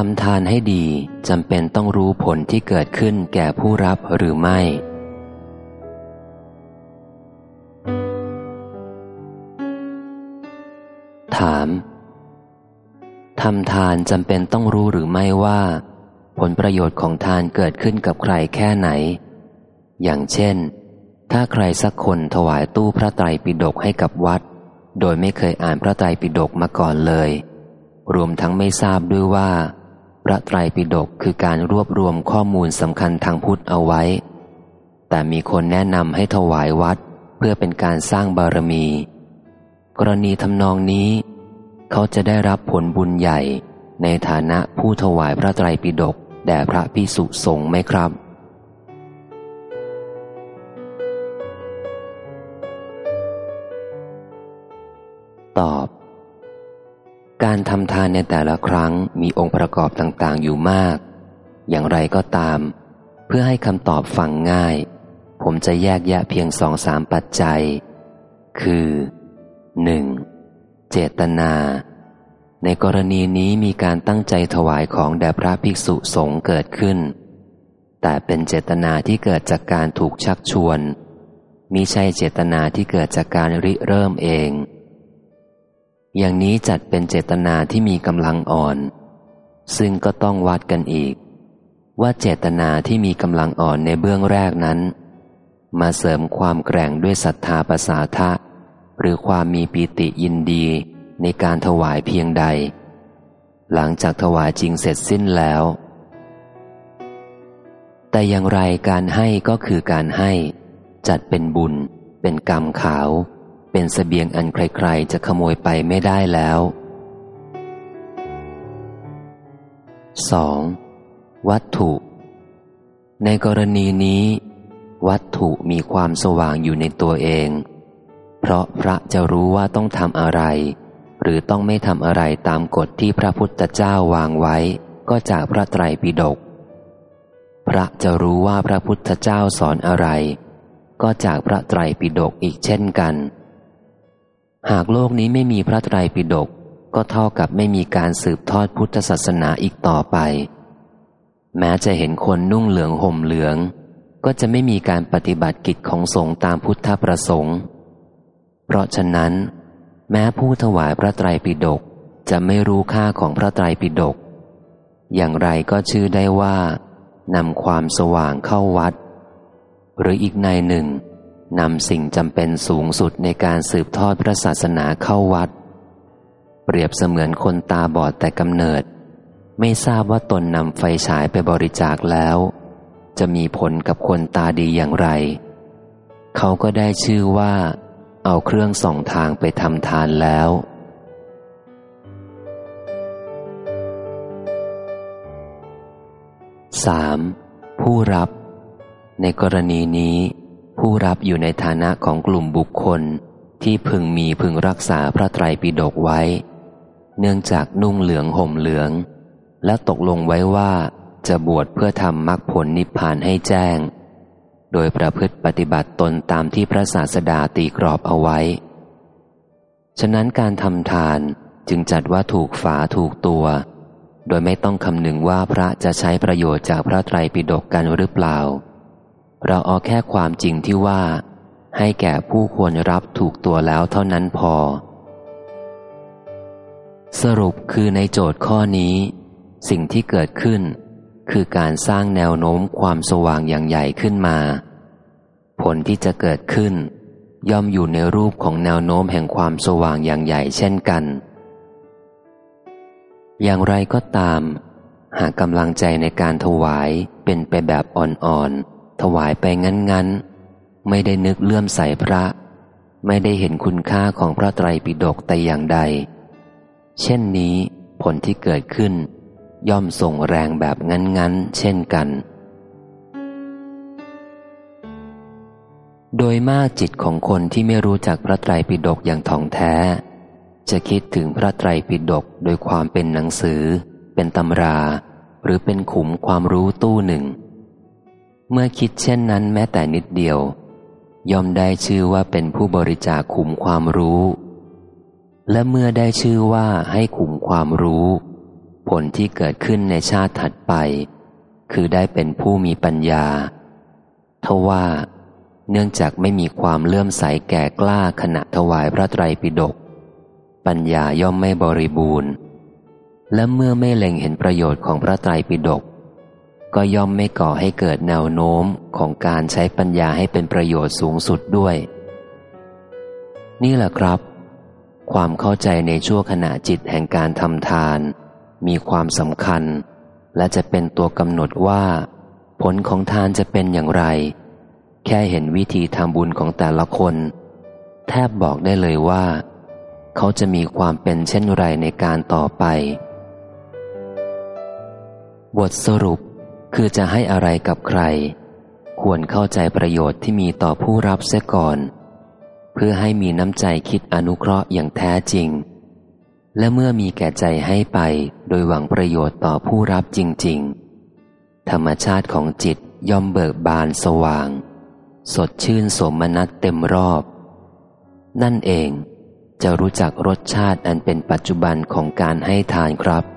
ทำทานให้ดีจำเป็นต้องรู้ผลที่เกิดขึ้นแก่ผู้รับหรือไม่ ถามทำทานจำเป็นต้องรู้หรือไม่ว่า ผลประโยชน์ของทานเกิดขึ้นกับใครแค่ไหน อย่างเช่น ถ้าใครสักคนถวายตู้พระไตรปิฎกให้กับวัด โดยไม่เคยอ่านพระไตรปิฎกมาก่อนเลยรวมทั้งไม่ทราบด้วยว่า พระไตรปิฎกคือการรวบรวมข้อมูลสำคัญทางพุทธเอาไว้ แต่มีคนแนะนำให้ถวายวัดเพื่อเป็นการสร้างบารมี กรณีทำนองนี้ เขาจะได้รับผลบุญใหญ่ในฐานะผู้ถวายพระไตรปิฎกแด่พระพิสุสงฆ์ไหมครับ ตอบ การทำทานในแต่ละครั้งมีองค์ประกอบต่างๆ อยู่มาก อย่างไรก็ตาม เพื่อให้คำตอบฟังง่าย ผมจะแยกแยะเพียงสองสามปัจจัย คือหนึ่งเจตนา ในกรณีนี้มีการตั้งใจถวายของแด่พระภิกษุสงฆ์เกิดขึ้น แต่เป็นเจตนาที่เกิดจากการถูกชักชวนมิใช่เจตนาที่เกิดจากการริเริ่มเอง อย่างนี้จัดเป็นเจตนาที่มีกำลังอ่อน ซึ่งก็ต้องวัดกันอีก ว่าเจตนาที่มีกำลังอ่อนในเบื้องแรกนั้น มาเสริมความแกร่งด้วยศรัทธาประสาทะ หรือความมีปีติยินดีในการถวายเพียงใด หลังจากถวายจริงเสร็จสิ้นแล้ว แต่อย่างไรการให้ก็คือการให้ จัดเป็นบุญ เป็นกรรมขาว เป็นสเสบียงอันใครๆจะขโมยไปไม่ได้แล้ว 2. วัตถุ ในกรณีนี้ วัตถุมีความสว่างอยู่ในตัวเอง เพราะพระจะรู้ว่าต้องทำอะไร หรือต้องไม่ทำอะไรตามกฎที่พระพุทธเจ้าวางไว้ ก็จากพระไตรปิฎกพระจะรู้ว่าพระพุทธเจ้าสอนอะไร ก็จากพระไตรปิฎกอีกเช่นกัน หากโลกนี้ไม่มีพระไตรปิฎกก็เท่ากับไม่มีการสืบทอดพุทธศาสนาอีกต่อไป แม้จะเห็นคนนุ่งเหลืองห่มเหลือง ก็จะไม่มีการปฏิบัติกิจของสงฆ์ตามพุทธประสงค์ เพราะฉะนั้น แม้ผู้ถวายพระไตรปิฎกจะไม่รู้ค่าของพระไตรปิฎกอย่างไรก็ชื่อได้ว่านำความสว่างเข้าวัด หรืออีกในหนึ่ง นำสิ่งจำเป็นสูงสุดในการสืบทอดพระศาสนาเข้าวัด เปรียบเสมือนคนตาบอดแต่กำเนิด ไม่ทราบว่าตนนำไฟฉายไปบริจาคแล้ว จะมีผลกับคนตาดีอย่างไร เขาก็ได้ชื่อว่า เอาเครื่องส่องทางไปทำทานแล้ว 3. ผู้รับ ในกรณีนี้ ผู้รับอยู่ในฐานะของกลุ่มบุคคล ที่พึงมีพึงรักษาพระไตรปิฎกไว้ เนื่องจากนุ่งเหลืองห่มเหลือง และตกลงไว้ว่าจะบวชเพื่อทำมรรคผลนิพพานให้แจ้ง โดยประพฤติปฏิบัติตนตามที่พระศาสดาตีกรอบเอาไว้ ฉะนั้นการทำทานจึงจัดว่าถูกฝาถูกตัว โดยไม่ต้องคำนึงว่าพระจะใช้ประโยชน์จากพระไตรปิฎกกันหรือเปล่า เราเอาแค่ความจริงที่ว่า ให้แก่ผู้ควรรับถูกตัวแล้วเท่านั้นพอ สรุปคือในโจทย์ข้อนี้ สิ่งที่เกิดขึ้น คือการสร้างแนวโน้มความสว่างอย่างใหญ่ขึ้นมา ผลที่จะเกิดขึ้น ย่อมอยู่ในรูปของแนวโน้มแห่งความสว่างอย่างใหญ่เช่นกัน อย่างไรก็ตาม หากกำลังใจในการถวายเป็นไปแบบอ่อนๆ ถวายไปงั้นๆ ไม่ได้นึกเลื่อมใสพระ ไม่ได้เห็นคุณค่าของพระไตรปิฎกแต่อย่างใด เช่นนี้ผลที่เกิดขึ้น ย่อมส่งแรงแบบงั้นๆ เช่นกัน โดยมากจิตของคนที่ไม่รู้จักพระไตรปิฎกอย่างท่องแท้ จะคิดถึงพระไตรปิฎกโดยความเป็นหนังสือ เป็นตำรา หรือเป็นขุมความรู้ตู้หนึ่ง เมื่อคิดเช่นนั้นแม้แต่นิดเดียว ย่อมได้ชื่อว่าเป็นผู้บริจาคขุมความรู้ และเมื่อได้ชื่อว่าให้ขุมความรู้ ผลที่เกิดขึ้นในชาติถัดไป คือได้เป็นผู้มีปัญญาทว่า เนื่องจากไม่มีความเลื่อมใสแก่กล้าขณะถวายพระไตรปิฎกปัญญาย่อมไม่บริบูรณ์ และเมื่อไม่เล็งเห็นประโยชน์ของพระไตรปิฎก ก็ย่อมไม่ก่อให้เกิดแนวโน้มของการใช้ปัญญาให้เป็นประโยชน์สูงสุดด้วย นี่แหละครับ ความเข้าใจในชั่วขณะจิตแห่งการทำทาน มีความสำคัญ และจะเป็นตัวกำหนดว่า ผลของทานจะเป็นอย่างไร แค่เห็นวิธีทำบุญของแต่ละคน แทบบอกได้เลยว่า เขาจะมีความเป็นเช่นไรในการต่อไป บทสรุป คือจะให้อะไรกับใคร ควรเข้าใจประโยชน์ที่มีต่อผู้รับเสียก่อน เพื่อให้มีน้ำใจคิดอนุเคราะห์อย่างแท้จริง และเมื่อมีแก่ใจให้ไปโดยหวังประโยชน์ต่อผู้รับจริง ๆ ธรรมชาติของจิตย่อมเบิกบานสว่าง สดชื่นสมนัตเต็มรอบ นั่นเองจะรู้จักรสชาติอันเป็นปัจจุบันของการให้ทานครับ